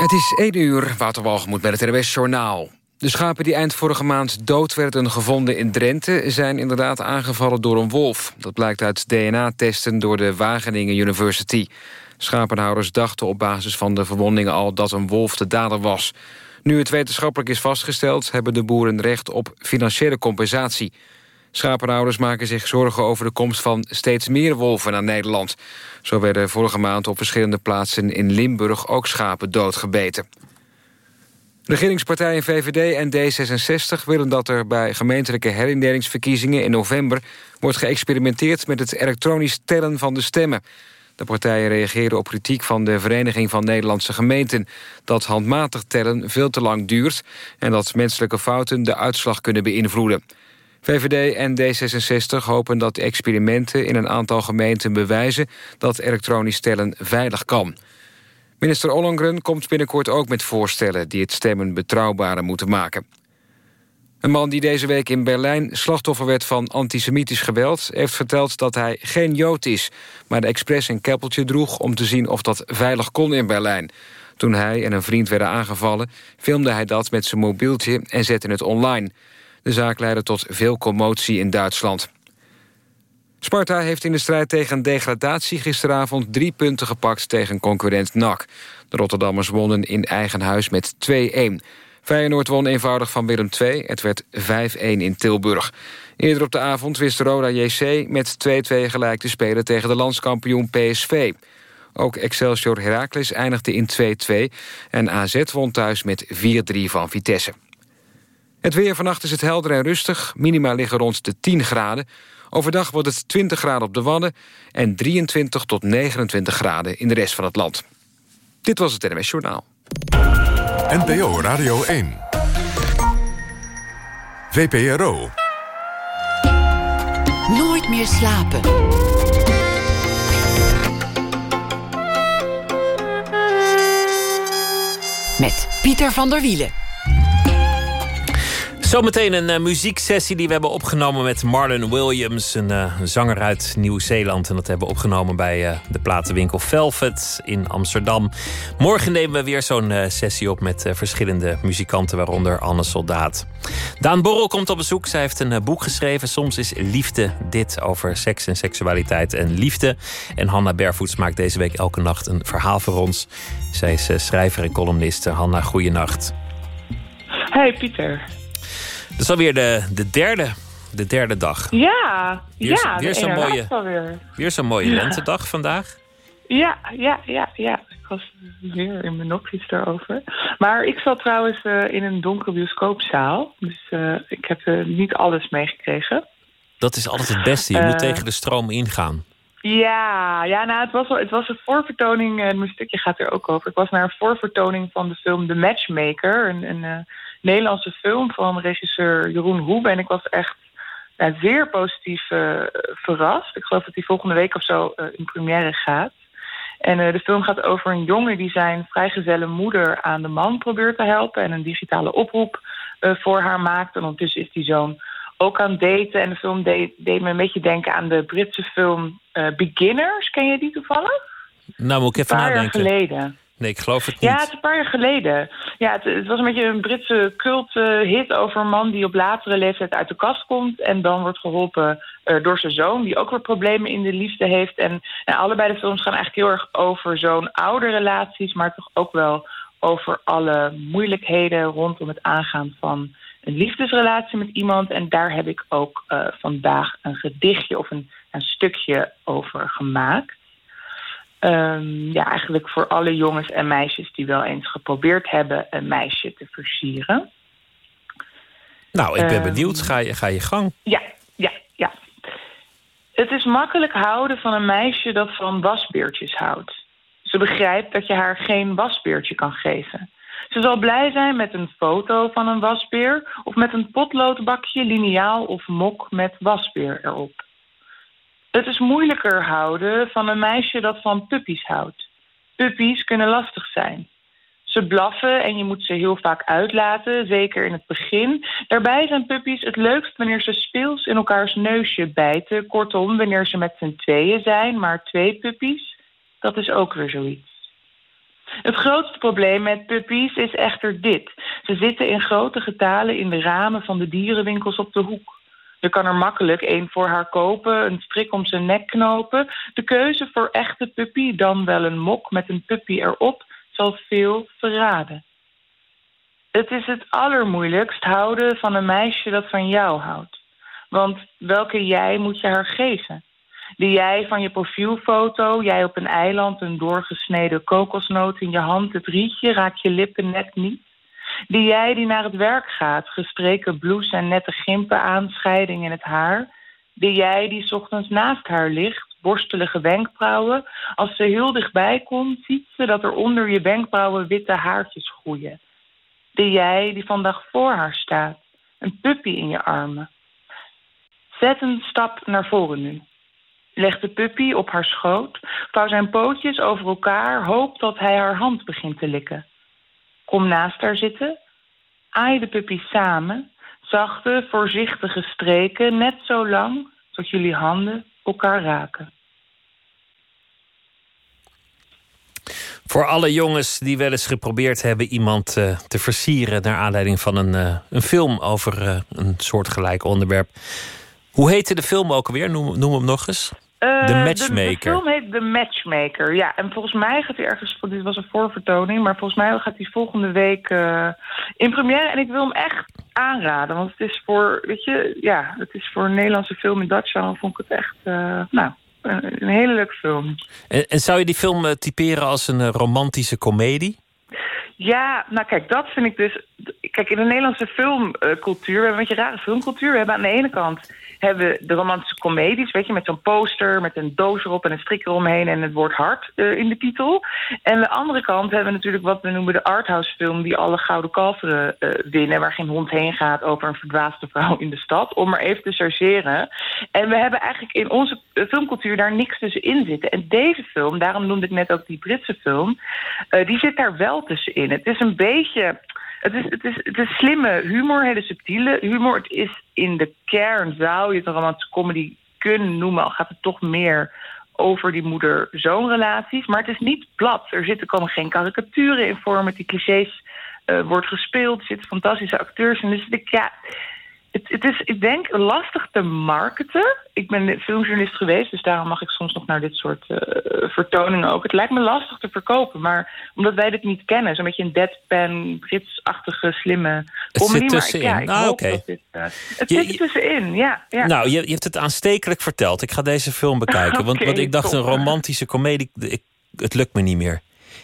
Het is 1 uur, Waterwalgemoed met het RWS Journaal. De schapen die eind vorige maand dood werden gevonden in Drenthe... zijn inderdaad aangevallen door een wolf. Dat blijkt uit DNA-testen door de Wageningen University. Schapenhouders dachten op basis van de verwondingen al... dat een wolf de dader was. Nu het wetenschappelijk is vastgesteld... hebben de boeren recht op financiële compensatie. Schapenhouders maken zich zorgen over de komst van steeds meer wolven naar Nederland. Zo werden vorige maand op verschillende plaatsen in Limburg ook schapen doodgebeten. Regeringspartijen VVD en D66 willen dat er bij gemeentelijke herindelingsverkiezingen in november wordt geëxperimenteerd met het elektronisch tellen van de stemmen. De partijen reageren op kritiek van de Vereniging van Nederlandse Gemeenten... dat handmatig tellen veel te lang duurt... en dat menselijke fouten de uitslag kunnen beïnvloeden. VVD en D66 hopen dat experimenten in een aantal gemeenten bewijzen... dat elektronisch tellen veilig kan. Minister Ollongren komt binnenkort ook met voorstellen... die het stemmen betrouwbaarder moeten maken. Een man die deze week in Berlijn slachtoffer werd van antisemitisch geweld... heeft verteld dat hij geen Jood is... maar de expres een keppeltje droeg om te zien of dat veilig kon in Berlijn. Toen hij en een vriend werden aangevallen... filmde hij dat met zijn mobieltje en zette het online. De zaak leidde tot veel commotie in Duitsland. Sparta heeft in de strijd tegen degradatie gisteravond drie punten gepakt tegen concurrent NAC. De Rotterdammers wonnen in eigen huis met 2-1. Feyenoord won eenvoudig van Willem II. Het werd 5-1 in Tilburg. Eerder op de avond wist Roda JC met 2-2 gelijk te spelen... tegen de landskampioen PSV. Ook Excelsior Heracles eindigde in 2-2... en AZ won thuis met 4-3 van Vitesse. Het weer vannacht is het helder en rustig. Minima liggen rond de 10 graden. Overdag wordt het 20 graden op de Wadden... en 23 tot 29 graden in de rest van het land. Dit was het NMS Journaal. NPO Radio 1. VPRO. Nooit meer slapen. Met Pieter van der Wielen. Zometeen een uh, muzieksessie die we hebben opgenomen met Marlon Williams, een uh, zanger uit Nieuw-Zeeland. En dat hebben we opgenomen bij uh, de platenwinkel Velvet in Amsterdam. Morgen nemen we weer zo'n sessie op met verschillende muzikanten, waaronder Anne Soldaat. Daan Borrel komt op bezoek. Zij heeft een boek geschreven. Soms is liefde dit over seks en seksualiteit en liefde. En Hanna Bervoets maakt deze week elke nacht een verhaal voor ons. Zij is schrijver en columniste. Hanna, goeienacht. Hey Pieter. Het is alweer de, de derde de derde dag. Ja, weer, ja. Weer zo'n mooie, alweer. weer zo'n mooie lentedag vandaag. Ja, ja, ja, ja. Ik was weer in mijn nopjes daarover. Maar ik zat trouwens uh, in een donkere bioscoopzaal. Dus uh, ik heb uh, niet alles meegekregen. Dat is altijd het beste. Je moet tegen de stroom ingaan. Ja, ja nou, het, was, het was een voorvertoning. En mijn stukje gaat er ook over. Ik was naar een voorvertoning van de film The Matchmaker. Een, een Nederlandse film van regisseur Jeroen Hoebe. En ik was echt zeer positief uh, verrast. Ik geloof dat die volgende week of zo uh, in première gaat. En uh, de film gaat over een jongen die zijn vrijgezelle moeder aan de man probeert te helpen... en een digitale oproep voor haar maakt. En ondertussen is die zoon ook aan daten. En de film deed, deed me een beetje denken aan de Britse film Beginners. Ken je die toevallig? Nou, moet ik even nadenken. Een paar jaar geleden. Nee, ik geloof het niet. Ja, het is een paar jaar geleden. Ja, het, was een beetje een Britse cult-hit over een man die op latere leeftijd uit de kast komt. En dan wordt geholpen uh, door zijn zoon, die ook weer problemen in de liefde heeft. En, en allebei de films gaan eigenlijk heel erg over zo'n oude relaties, maar toch ook wel over alle moeilijkheden rondom het aangaan van een liefdesrelatie met iemand. En daar heb ik ook uh, vandaag een gedichtje of een, een stukje over gemaakt. Um, ja, eigenlijk voor alle jongens en meisjes die wel eens geprobeerd hebben een meisje te versieren. Nou, ik ben um, benieuwd. Ga je, ga je gang? Ja, ja, ja. Het is makkelijk houden van een meisje dat van wasbeertjes houdt. Ze begrijpt dat je haar geen wasbeertje kan geven. Ze zal blij zijn met een foto van een wasbeer... of met een potloodbakje, liniaal of mok met wasbeer erop. Het is moeilijker houden van een meisje dat van puppies houdt. Puppies kunnen lastig zijn. Ze blaffen en je moet ze heel vaak uitlaten, zeker in het begin. Daarbij zijn puppies het leukst wanneer ze speels in elkaars neusje bijten. Kortom, wanneer ze met z'n tweeën zijn, maar twee puppies, dat is ook weer zoiets. Het grootste probleem met puppies is echter dit. Ze zitten in grote getalen in de ramen van de dierenwinkels op de hoek. Je kan er makkelijk één voor haar kopen, een strik om zijn nek knopen. De keuze voor echte puppy, dan wel een mok met een puppy erop, zal veel verraden. Het is het allermoeilijkst houden van een meisje dat van jou houdt. Want welke jij moet je haar geven? De jij van je profielfoto, jij op een eiland, een doorgesneden kokosnoot in je hand, het rietje raakt je lippen net niet. Die jij die naar het werk gaat, gestreken blouse en nette gimpen aanscheiding in het haar. Die jij die ochtends naast haar ligt, borstelige wenkbrauwen. Als ze heel dichtbij komt, ziet ze dat er onder je wenkbrauwen witte haartjes groeien. De jij die vandaag voor haar staat, een puppy in je armen. Zet een stap naar voren nu. Leg de puppy op haar schoot, vouw zijn pootjes over elkaar, hoop dat hij haar hand begint te likken. Kom naast haar zitten, aai de puppy samen, zachte, voorzichtige streken, net zo lang tot jullie handen elkaar raken. Voor alle jongens die wel eens geprobeerd hebben iemand uh, te versieren naar aanleiding van een, uh, een film over uh, een soortgelijk onderwerp. Hoe heette de film ook alweer? Noem, noem hem nog eens. Uh, de Matchmaker. De, de, film heet The Matchmaker, ja. En volgens mij gaat hij ergens... Dit was een voorvertoning, maar volgens mij gaat hij volgende week uh, in première. En ik wil hem echt aanraden, want het is voor, weet je... Ja, het is voor een Nederlandse film in genre vond ik het echt... Uh, nou, een, een, hele leuke film. En, en zou je die film typeren als een romantische komedie? Ja, nou kijk, dat vind ik dus... Kijk, in de Nederlandse filmcultuur... we hebben een beetje rare filmcultuur. We hebben aan de ene kant hebben de romantische comedies, weet je, met zo'n poster, met een doos erop en een strik eromheen en het woord hart uh, in de titel. En aan de andere kant hebben we natuurlijk wat we noemen de arthouse film, die alle gouden kalveren uh, winnen, waar geen hond heen gaat over een verdwaasde vrouw in de stad, om maar even te chargeren. En we hebben eigenlijk in onze filmcultuur daar niks tussenin zitten. En deze film, daarom noemde ik net ook die Britse film, die zit daar wel tussenin. Het is een beetje het is, het, is, het is slimme humor, hele subtiele humor. Het is in de kern, zou je het een romantische comedy kunnen noemen... al gaat het toch meer over die moeder-zoon-relaties. Maar het is niet plat. Er zitten, komen geen karikaturen in voor met die clichés uh, wordt gespeeld. Er zitten fantastische acteurs in. Dus de, ja, het, het, is, ik denk, lastig te marketen. Ik ben filmjournalist geweest, dus daarom mag ik soms nog naar dit soort uh, vertoningen ook. Het lijkt me lastig te verkopen, maar omdat wij dit niet kennen, zo'n beetje een deadpan, Brits-achtige, slimme comedy. Het zit tussenin. Maar, ja, ah, oké. Okay. Uh, het je, zit tussenin, ja. ja. Nou, je, je hebt het aanstekelijk verteld. Ik ga deze film bekijken, okay, want, want ik dacht top. een romantische komedie, ik, het lukt me niet meer.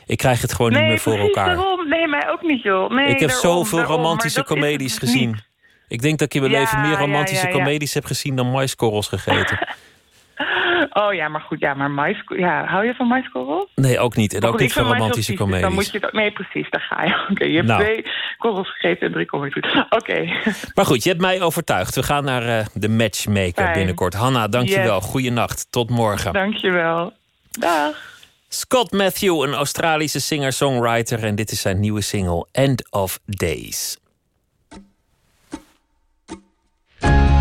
Ik krijg het gewoon nee, niet meer voor elkaar. Daarom. Nee, mij ook niet, joh. Nee, ik heb daarom, zoveel daarom, romantische comedies gezien. Niet. Ik denk dat ik in mijn Ja, leven meer romantische comedies heb gezien dan maiskorrels gegeten. Oh ja, maar goed, ja, maar mais, ja, hou je van maiskorrels? Nee, ook niet. En ook goed, niet van romantische dus Dan moet comedies. je het, nee, precies, daar ga je. Oké, je hebt Nou. twee korrels gegeten en drie comedies. Oké, Maar goed, je hebt mij overtuigd. We gaan naar eh, de matchmaker Fijn. binnenkort. Hanna, dankjewel. Yes. Goeienacht. Tot morgen. dankjewel. Dag. Scott Matthew, een Australische singer-songwriter. En dit is zijn nieuwe single End of Days. Bye.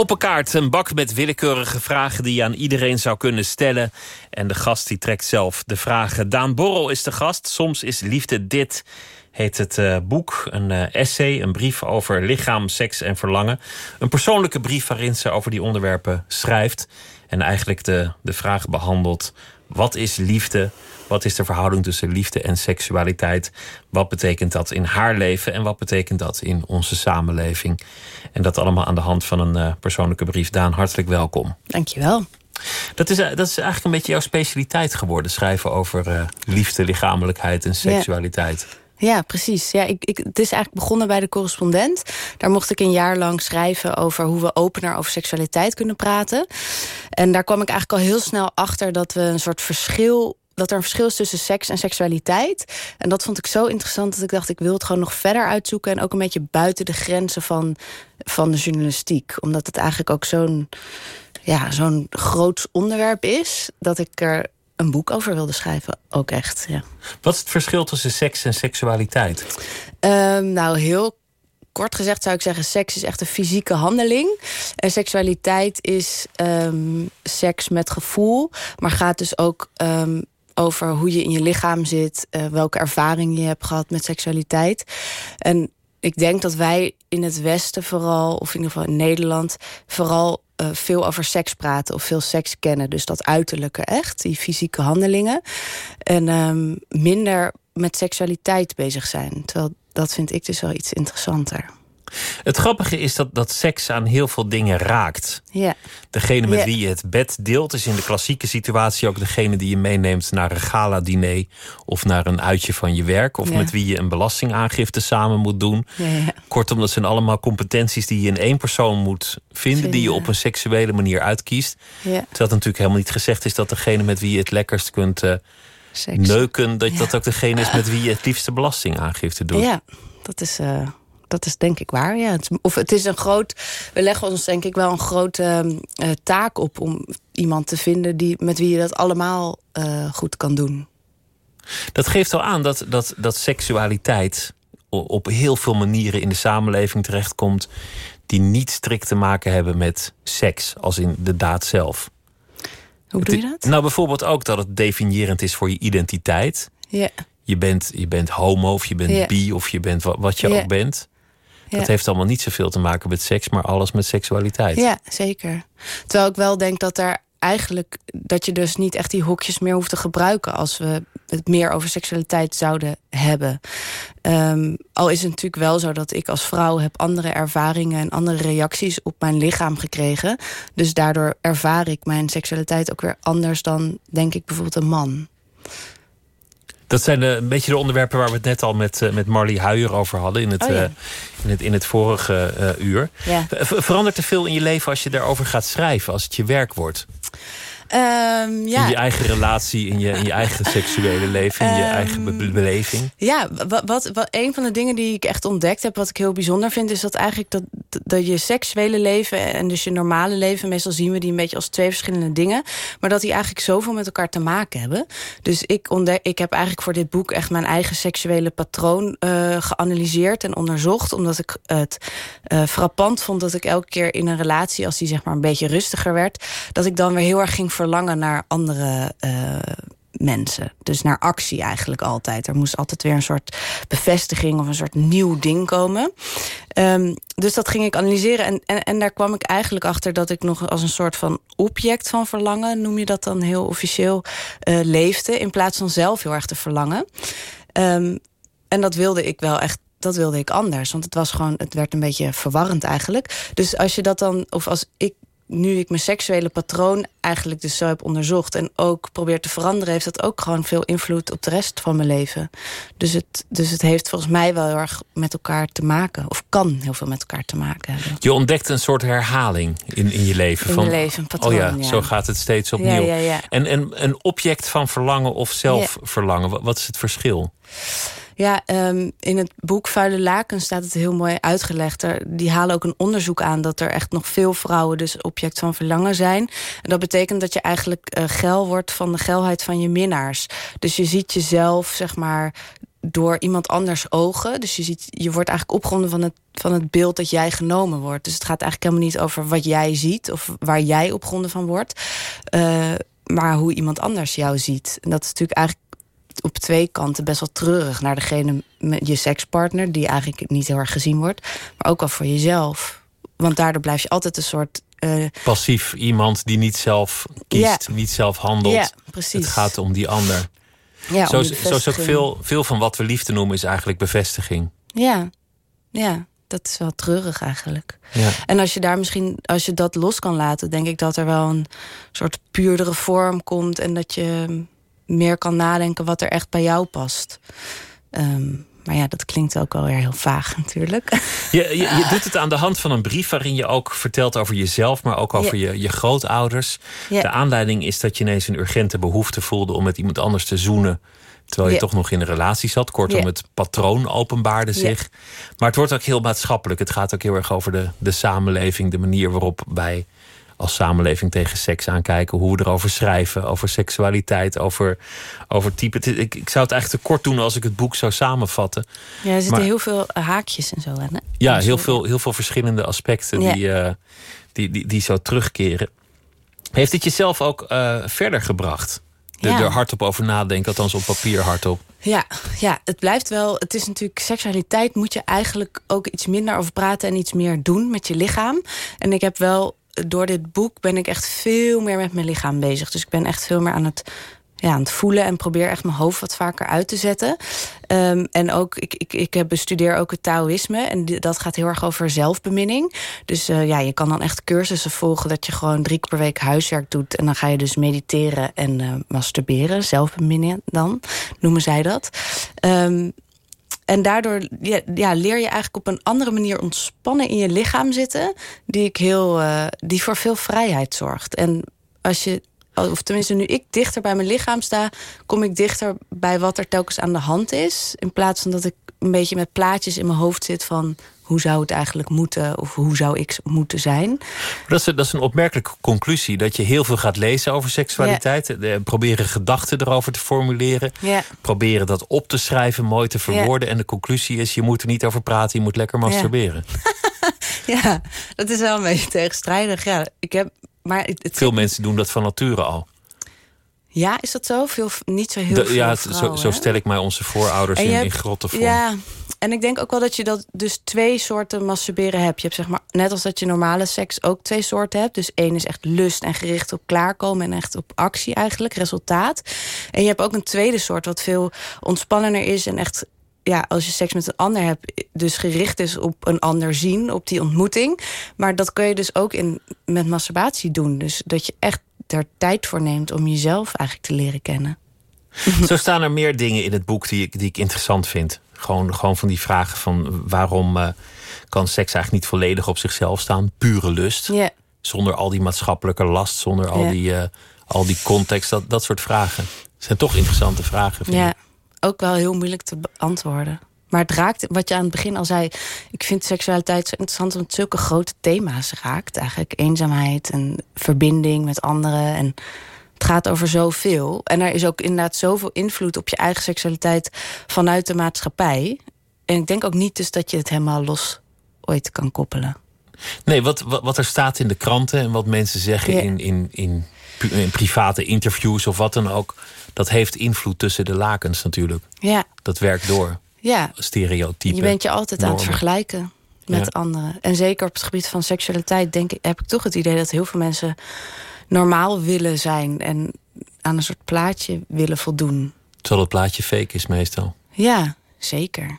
Open kaart, een bak met willekeurige vragen die je aan iedereen zou kunnen stellen. En de gast die trekt zelf de vragen. Daan Borrel is de gast. Soms is liefde dit. Heet het eh, boek, een eh, essay, een brief over lichaam, seks en verlangen. Een persoonlijke brief waarin ze over die onderwerpen schrijft. En eigenlijk de, de vraag behandelt: wat is liefde? Wat is de verhouding tussen liefde en seksualiteit? Wat betekent dat in haar leven en wat betekent dat in onze samenleving? En dat allemaal aan de hand van een eh, persoonlijke brief. Daan, hartelijk welkom. Dankjewel. Dat is, eh, dat is eigenlijk een beetje jouw specialiteit geworden, schrijven over eh, liefde, lichamelijkheid en seksualiteit. Ja, precies. Ja, ik, ik, het is eigenlijk begonnen bij de correspondent. Daar mocht ik een jaar lang schrijven over hoe we opener over seksualiteit kunnen praten. En daar kwam ik eigenlijk al heel snel achter dat we een soort verschil dat er een verschil is tussen seks en seksualiteit. En dat vond ik zo interessant dat ik dacht... ik wil het gewoon nog verder uitzoeken... en ook een beetje buiten de grenzen van, van de journalistiek. Omdat het eigenlijk ook zo'n ja, zo'n groot onderwerp is... dat ik er een boek over wilde schrijven, ook echt, ja. Wat is het verschil tussen seks en seksualiteit? Ehm, nou, heel kort gezegd zou ik zeggen... seks is echt een fysieke handeling. En seksualiteit is ehm, seks met gevoel. Maar gaat dus ook ehm, over hoe je in je lichaam zit... eh, welke ervaring je hebt gehad met seksualiteit. En ik denk dat wij in het Westen vooral... of in ieder geval in Nederland... vooral eh, veel over seks praten of veel seks kennen. Dus dat uiterlijke echt, die fysieke handelingen. En ehm, minder met seksualiteit bezig zijn. Terwijl dat vind ik dus wel iets interessanter. Het grappige is dat, dat seks aan heel veel dingen raakt. Ja, Degene met Ja. wie je het bed deelt, is in de klassieke situatie ook degene die je meeneemt naar een gala-diner of naar een uitje van je werk, of Ja. met wie je een belastingaangifte samen moet doen. Kortom, dat zijn allemaal competenties die je in één persoon moet vinden, die je op een seksuele manier uitkiest. ja. Terwijl het natuurlijk helemaal niet gezegd is dat degene met wie je het lekkerst kunt Seks. neuken, dat dat ook degene is met wie je het liefste belastingaangifte doet. Ja, dat is, eh, dat is denk ik waar. Ja. Het Of het is een groot. We leggen ons denk ik wel een grote eh, taak op om iemand te vinden die, met wie je dat allemaal eh, goed kan doen. Dat geeft al aan dat, dat, dat seksualiteit op heel veel manieren in de samenleving terechtkomt. die niet strikt te maken hebben met seks, als in de daad zelf. Hoe bedoel je dat? Nou, bijvoorbeeld ook dat het definiërend is voor je identiteit. Ja, Je bent, je bent homo of je bent bi of je bent wa- wat je ook bent. Ja. Dat heeft allemaal niet zoveel te maken met seks, maar alles met seksualiteit. ja, zeker. Terwijl ik wel denk dat er eigenlijk dat je dus niet echt die hokjes meer hoeft te gebruiken als we het meer over seksualiteit zouden hebben. Ehm, al is het natuurlijk wel zo dat ik als vrouw heb andere ervaringen en andere reacties op mijn lichaam gekregen. Dus daardoor ervaar ik mijn seksualiteit ook weer anders dan, denk ik, bijvoorbeeld een man. Dat zijn eh, een beetje de onderwerpen waar we het net al met, eh, met Marley Huijer over hadden in het, Oh ja. eh, in het, in het vorige uur. Ja. Verandert er veel in je leven als je daarover gaat schrijven, als het je werk wordt? Ehm, ja. In je eigen relatie, in je, in je eigen seksuele leven, in je Ehm, eigen be- be- beleving. Ja, wat, wat, wat, een van de dingen die ik echt ontdekt heb, wat ik heel bijzonder vind, is dat eigenlijk dat, dat je seksuele leven en dus je normale leven, meestal zien we die een beetje als twee verschillende dingen, maar dat die eigenlijk zoveel met elkaar te maken hebben. Dus ik, ontdek, ik heb eigenlijk voor dit boek echt mijn eigen seksuele patroon eh, geanalyseerd en onderzocht, omdat ik het eh, frappant vond dat ik elke keer in een relatie, als die zeg maar een beetje rustiger werd, dat ik dan weer heel erg ging verlangen naar andere eh, mensen. Dus naar actie eigenlijk altijd. Er moest altijd weer een soort bevestiging of een soort nieuw ding komen. Ehm, dus dat ging ik analyseren. En, en, en daar kwam ik eigenlijk achter dat ik nog als een soort van object van verlangen, noem je dat dan heel officieel, eh, leefde. In plaats van zelf heel erg te verlangen. Ehm, en dat wilde ik wel echt. Dat wilde ik anders. Want het was gewoon, het werd een beetje verwarrend eigenlijk. Dus als je dat dan, of als ik nu ik mijn seksuele patroon eigenlijk dus zo heb onderzocht... en ook probeer te veranderen... heeft dat ook gewoon veel invloed op de rest van mijn leven. Dus het, dus het heeft volgens mij wel heel erg met elkaar te maken. Of kan heel veel met elkaar te maken hebben. Je ontdekt een soort herhaling in, in je leven. In van, je leven, een patroon, Oh ja, ja. zo gaat het steeds opnieuw. Ja, ja, ja. En, en een object van verlangen of zelf verlangen, wat, wat is het verschil? Ja, ehm, in het boek Vuile Laken staat het heel mooi uitgelegd. Er, die halen ook een onderzoek aan dat er echt nog veel vrouwen dus object van verlangen zijn. En dat betekent dat je eigenlijk eh, geil wordt van de geilheid van je minnaars. Dus je ziet jezelf, zeg maar, door iemand anders ogen. Dus je, ziet, je wordt eigenlijk opgewonden van het, van het beeld dat jij genomen wordt. Dus het gaat eigenlijk helemaal niet over wat jij ziet... of waar jij opgewonden van wordt. eh, maar hoe iemand anders jou ziet. En dat is natuurlijk eigenlijk op twee kanten best wel treurig... naar degene met je sekspartner... die eigenlijk niet heel erg gezien wordt. Maar ook wel voor jezelf. Want daardoor blijf je altijd een soort... eh, Passief iemand die niet zelf kiest, niet zelf handelt. Ja, precies. Het gaat om die ander. ja, zo, zo is ook veel, veel van wat we liefde noemen, is eigenlijk bevestiging. Ja, ja, dat is wel treurig eigenlijk. Ja. En als je daar misschien, als je dat los kan laten, denk ik dat er wel een soort puurdere vorm komt en dat je meer kan nadenken wat er echt bij jou past. Ehm, maar ja, dat klinkt ook wel weer heel vaag natuurlijk. Je, je, je doet het aan de hand van een brief waarin je ook vertelt over jezelf, maar ook over je, je grootouders. De aanleiding is dat je ineens een urgente behoefte voelde om met iemand anders te zoenen. Terwijl je toch nog in een relatie zat. Kortom, het patroon openbaarde zich. Maar het wordt ook heel maatschappelijk. Het gaat ook heel erg over de, de samenleving, de manier waarop wij als samenleving tegen seks aankijken. Hoe we erover schrijven, over seksualiteit, over, over type. Ik, ik zou het eigenlijk te kort doen als ik het boek zou samenvatten. Ja, er zitten Maar- heel veel haakjes en zo aan. Hè? Ja, heel veel, heel veel verschillende aspecten Ja. die, eh, die, die, die zo terugkeren. Heeft het jezelf ook eh, verder gebracht? Er, Ja. er hardop over nadenken, althans op papier hardop. Ja, ja, het blijft wel. Het is natuurlijk seksualiteit moet je eigenlijk ook iets minder over praten en iets meer doen met je lichaam. En ik heb wel door dit boek ben ik echt veel meer met mijn lichaam bezig. Dus ik ben echt veel meer aan het ja, aan het voelen en probeer echt mijn hoofd wat vaker uit te zetten. Ehm, en ook, ik, ik, ik bestudeer ook het Taoïsme. En dat gaat heel erg over zelfbeminning. Dus eh, ja, je kan dan echt cursussen volgen dat je gewoon drie keer per week huiswerk doet. En dan ga je dus mediteren en eh, masturberen. Zelfbeminnen dan, noemen zij dat. Ehm, en daardoor ja, leer je eigenlijk op een andere manier ontspannen in je lichaam zitten. Die, ik heel, eh, die voor veel vrijheid zorgt. En als je, of tenminste nu ik dichter bij mijn lichaam sta, kom ik dichter bij wat er telkens aan de hand is. In plaats van dat ik een beetje met plaatjes in mijn hoofd zit van hoe zou het eigenlijk moeten of hoe zou ik moeten zijn. Dat is, dat is een opmerkelijke conclusie. Dat je heel veel gaat lezen over seksualiteit. Eh, Proberen gedachten erover te formuleren. Ja. Proberen dat op te schrijven, mooi te verwoorden. En de conclusie is, je moet er niet over praten. Je moet lekker masturberen. Ja, dat is wel een beetje tegenstrijdig. Ja, ik heb, maar het, het- Veel mensen doen dat van nature al. Ja, is dat zo? Veel, niet zo heel De- veel ja, zo, zo stel ik mij onze voorouders in, je in hebt- grotten voor. Ja, en ik denk ook wel dat je dat dus twee soorten masturberen hebt. Je hebt zeg maar, net als dat je normale seks ook twee soorten hebt. Dus één is echt lust en gericht op klaarkomen en echt op actie eigenlijk, resultaat. En je hebt ook een tweede soort wat veel ontspannender is en echt ja, als je seks met een ander hebt, dus gericht is op een ander zien, op die ontmoeting. Maar dat kun je dus ook in, met masturbatie doen. Dus dat je echt er tijd voor neemt om jezelf eigenlijk te leren kennen. Zo staan er meer dingen in het boek die ik, die ik interessant vind. Gewoon, gewoon van die vragen van waarom eh, kan seks eigenlijk niet volledig op zichzelf staan? Pure lust. Zonder al die maatschappelijke last, zonder al, die, eh, Al die context, dat, dat soort vragen. zijn toch interessante vragen. Vind Ja, ik. ook wel heel moeilijk te beantwoorden. Maar het raakt, wat je aan het begin al zei... ik vind seksualiteit zo interessant omdat het zulke grote thema's raakt. Eigenlijk eenzaamheid en verbinding met anderen. En het gaat over zoveel. En er is ook inderdaad zoveel invloed op je eigen seksualiteit... vanuit de maatschappij. En ik denk ook niet dus dat je het helemaal los ooit kan koppelen. Nee, wat, wat, wat er staat in de kranten en wat mensen zeggen Ja. in, in, in private interviews of wat dan ook... dat heeft invloed tussen de lakens natuurlijk. Ja, Dat werkt door. Ja. Stereotypen. Je bent je altijd aan het vergelijken met Ja. anderen. En zeker op het gebied van seksualiteit denk ik, heb ik toch het idee dat heel veel mensen normaal willen zijn en aan een soort plaatje willen voldoen. Terwijl het plaatje fake is meestal. Ja, zeker.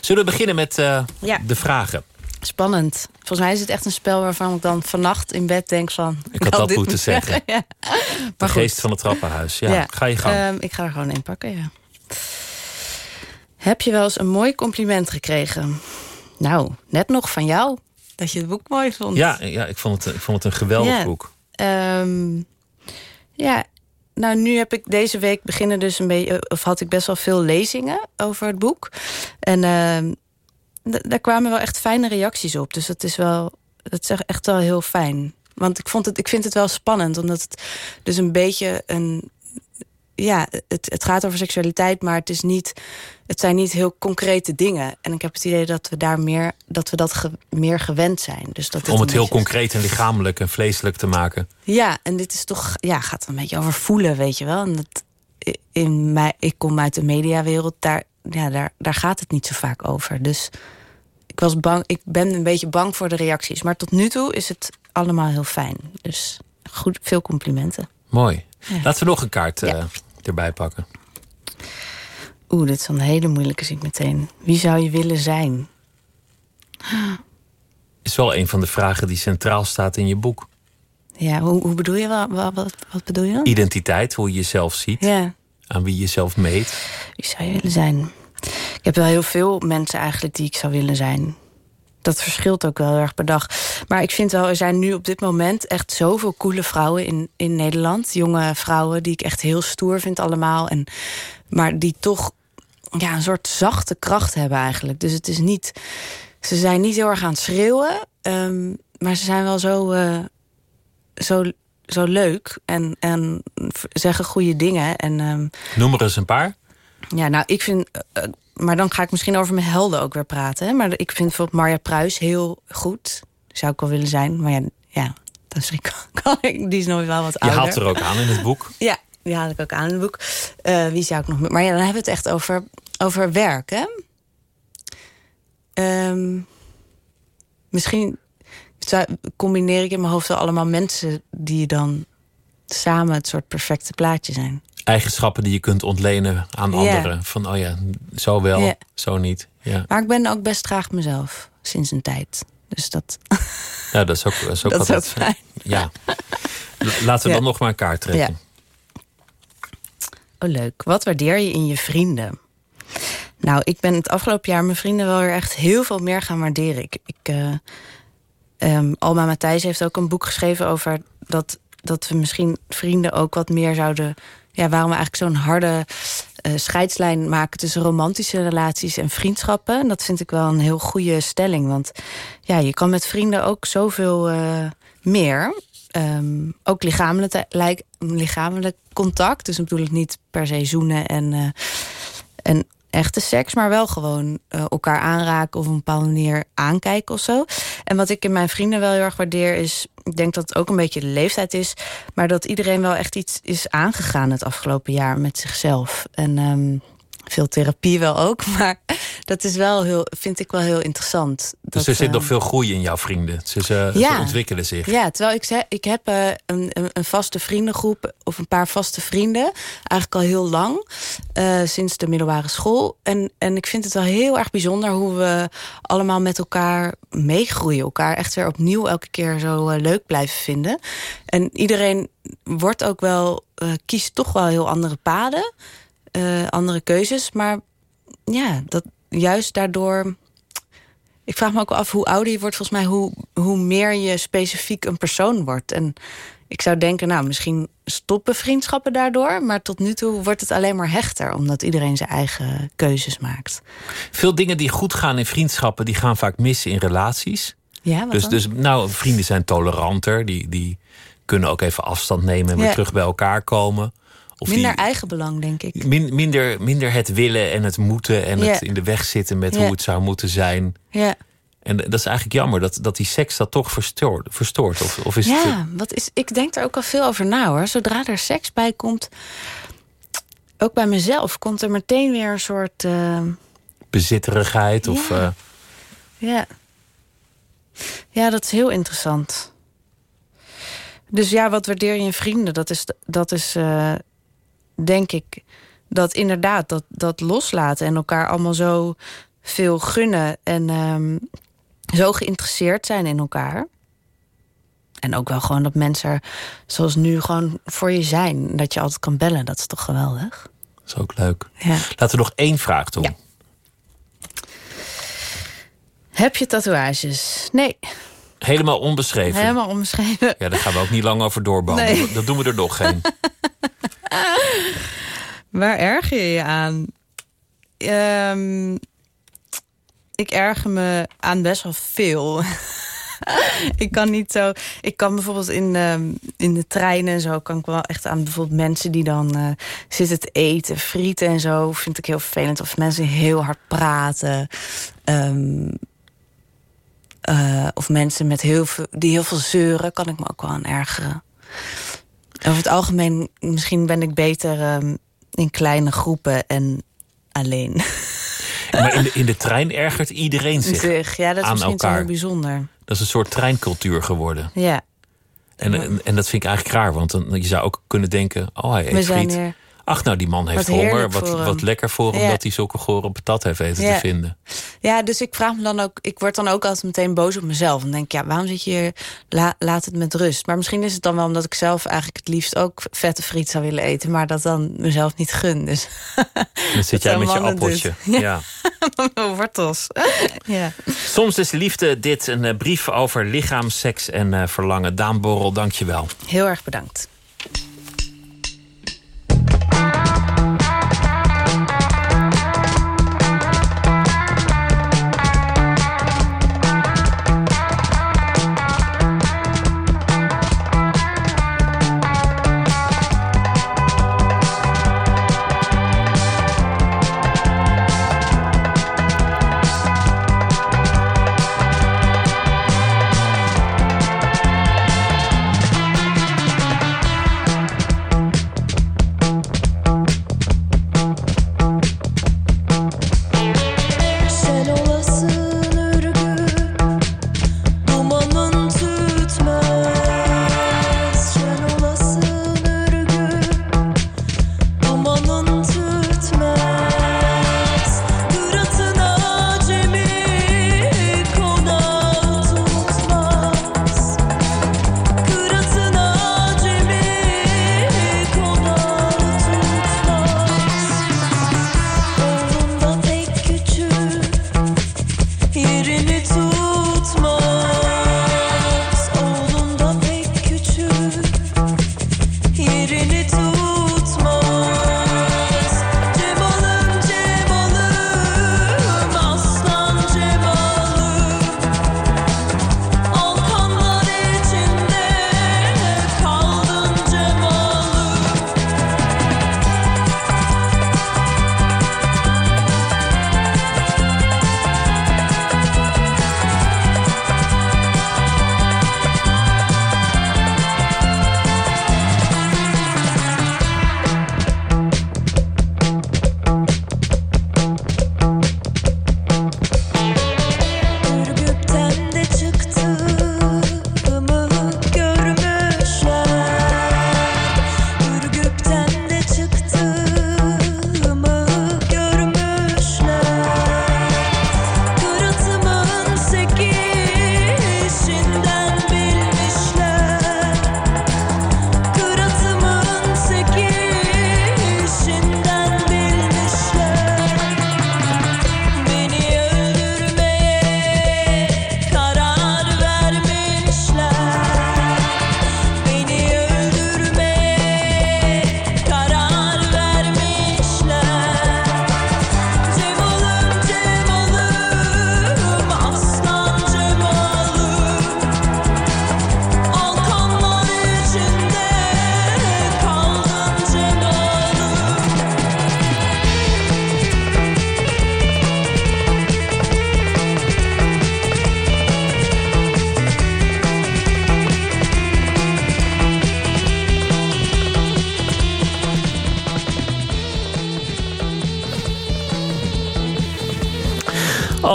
Zullen we beginnen met eh, Ja. de vragen? Spannend. Volgens mij is het echt een spel waarvan ik dan vannacht in bed denk van... Ik had kan dat dit moeten zeggen. ja. De goed. geest van het trappenhuis. Ja, ga je gang. Ehm, ik ga er gewoon in pakken, ja. Heb je wel eens een mooi compliment gekregen? Nou, net nog van jou. Dat je het boek mooi vond. ja, ja ik, vond het, ik vond het een geweldig Ja. boek. Ehm, ja, nou nu heb ik deze week beginnen dus een beetje... of had ik best wel veel lezingen over het boek. En ehm, daar kwamen wel echt fijne reacties op. Dus dat is wel, dat is echt- echt wel heel fijn. Want ik, vond het, ik vind het wel spannend, omdat het dus een beetje een... Ja, het, het gaat over seksualiteit, maar het, is niet, het zijn niet heel concrete dingen. En ik heb het idee dat we daar meer, dat we dat ge- meer gewend zijn. Dus dat Om het heel concreet en lichamelijk en vleeselijk te maken. ja, en dit is toch, ja, gaat een beetje over voelen, weet je wel. En dat, in mij, ik kom uit de mediawereld, daar, ja, daar, daar gaat het niet zo vaak over. Dus ik, was bang, ik ben een beetje bang voor de reacties. Maar tot nu toe is het allemaal heel fijn. Dus goed, veel complimenten. Mooi. Ja. Laten we nog een kaart eh. Erbij pakken. Oeh, dit is een hele moeilijke, zie ik meteen. Wie zou je willen zijn? Is wel een van de vragen die centraal staat in je boek. Ja, hoe, hoe bedoel je? Wat, wat, bedoel je dan? Identiteit, hoe je jezelf ziet. Ja. Aan wie je jezelf meet. Wie zou je willen zijn? Ik heb wel heel veel mensen eigenlijk die ik zou willen zijn. Dat verschilt ook wel erg per dag. Maar ik vind wel, er zijn nu op dit moment echt zoveel coole vrouwen in, in Nederland. Jonge vrouwen die ik echt heel stoer vind allemaal. En, maar die toch ja, een soort zachte kracht hebben eigenlijk. Dus het is niet... Ze zijn niet heel erg aan het schreeuwen. ehm, maar ze zijn wel zo, eh, zo, zo leuk. En, en zeggen goede dingen. En ehm, Noem er eens een paar. ja, nou, ik vind. eh, maar dan ga ik misschien over mijn helden ook weer praten. Hè? Maar ik vind bijvoorbeeld Marja Pruis heel goed. Zou ik wel willen zijn. Maar ja, ja dat is, kan ik, die is nog wel wat Je ouder. haalt er ook aan in het boek. Ja, die haal ik ook aan in het boek. Eh, wie zou ik nog... meer- Maar ja, dan hebben we het echt over, over werk, hè? Ehm, misschien combineer ik in mijn hoofd wel allemaal mensen... die dan samen het soort perfecte plaatje zijn. Eigenschappen die je kunt ontlenen aan Ja. anderen. Van, oh ja, zo wel, Ja. zo niet. Ja, Maar ik ben ook best graag mezelf, sinds een tijd. Dus dat, ja dat is ook, dat is ook dat is altijd... ook fijn. Ja. Laten we dan nog maar een kaart trekken. Oh, leuk. Wat waardeer je in je vrienden? Nou, ik ben het afgelopen jaar mijn vrienden wel weer echt heel veel meer gaan waarderen. Ik, ik, ehm, Alma Matthijs heeft ook een boek geschreven over dat, dat we misschien vrienden ook wat meer zouden. Ja, waarom we eigenlijk zo'n harde eh, scheidslijn maken tussen romantische relaties en vriendschappen. En dat vind ik wel een heel goede stelling. Want ja, je kan met vrienden ook zoveel eh, meer. Ehm, ook lichamelijk, lijk- lichamelijk contact. Dus dan bedoel ik niet per se zoenen en, eh, en echte seks, maar wel gewoon elkaar aanraken of op een bepaalde manier aankijken of zo. En wat ik in mijn vrienden wel heel erg waardeer is, ik denk dat het ook een beetje de leeftijd is, maar dat iedereen wel echt iets is aangegaan het afgelopen jaar met zichzelf. En ehm, veel therapie wel ook, maar dat is wel heel, vind ik wel heel interessant. Dus Dat, er zit eh, nog veel groei in jouw vrienden. Ze, ontwikkelen zich. ja, terwijl ik, ik heb eh, een, een, vaste vriendengroep of een paar vaste vrienden. Eigenlijk al heel lang, eh, sinds de middelbare school. En, en ik vind het wel heel erg bijzonder hoe we allemaal met elkaar meegroeien. Elkaar echt weer opnieuw elke keer zo leuk blijven vinden. En iedereen wordt ook wel, kiest toch wel heel andere paden. Eh, andere keuzes. Maar ja, dat juist daardoor ik vraag me ook af hoe ouder je wordt, volgens mij, hoe, hoe meer je specifiek een persoon wordt. En ik zou denken, nou, misschien stoppen vriendschappen daardoor. Maar tot nu toe wordt het alleen maar hechter, omdat iedereen zijn eigen keuzes maakt. Veel dingen die goed gaan in vriendschappen, die gaan vaak mis in relaties. Ja, Dus, dan? dus nou, vrienden zijn toleranter. Die, die kunnen ook even afstand nemen en weer Ja. terug bij elkaar komen. Of Minder die, eigenbelang, denk ik. min- minder, minder het willen en het moeten en het in de weg zitten met hoe het zou moeten zijn. Ja, En dat is eigenlijk jammer dat, dat die seks dat toch verstoort. verstoort. Of, of is het ja wat is, ik denk er ook al veel over na hoor. Zodra er seks bij komt, ook bij mezelf, komt er meteen weer een soort. eh, bezitterigheid? Of, Ja. eh, Ja. Ja, dat is heel interessant. Dus ja, wat waardeer je in vrienden? Dat is, dat is eh, denk ik, dat inderdaad, dat, dat loslaten en elkaar allemaal zo veel gunnen en ehm, zo geïnteresseerd zijn in elkaar. En ook wel gewoon dat mensen er, zoals nu gewoon voor je zijn. Dat je altijd kan bellen, dat is toch geweldig? dat is ook leuk. Ja. Laten we nog één vraag doen. Ja. Heb je tatoeages? Nee, Helemaal onbeschreven. helemaal omschreven. Ja, daar gaan we ook niet lang over doorbouwen. Nee. Dat doen we er nog geen. Waar erger je je aan? Ehm, ik erger me aan best wel veel. ik kan niet zo. Ik kan bijvoorbeeld in, ehm, in de trein en zo. kan ik wel echt aan bijvoorbeeld mensen die dan eh, zitten te eten, frieten en zo. Vind ik heel vervelend. Of mensen heel hard praten. Ehm, eh, of mensen met heel veel, die heel veel zeuren. Kan ik me ook wel aan ergeren. Over het algemeen, misschien ben ik beter ehm, in kleine groepen en alleen. Maar in de, in de trein ergert iedereen zich. Zich. Ja, dat is aan misschien elkaar. heel bijzonder. Dat is een soort treincultuur geworden. Ja, En, en, en dat vind ik eigenlijk raar, want dan, je zou ook kunnen denken: oh, hij we eet zijn friet. hier. Ach, nou, die man heeft Wat honger. Wat, wat lekker voor hem Ja. dat hij zulke gore patat heeft weten Ja. te vinden. Ja, dus ik vraag me dan ook. Ik word dan ook altijd meteen boos op mezelf. En denk, ja, waarom zit je hier? La- laat het met rust. Maar misschien is het dan wel omdat ik zelf eigenlijk het liefst ook vette friet zou willen eten. Maar dat dan mezelf niet gun. Dus Dan zit jij met je dus. appeltje. Ja. wortels. ja. Soms is liefde dit een eh, brief over lichaam, seks en eh, verlangen. Daan Borrel, dank je wel. Heel erg bedankt.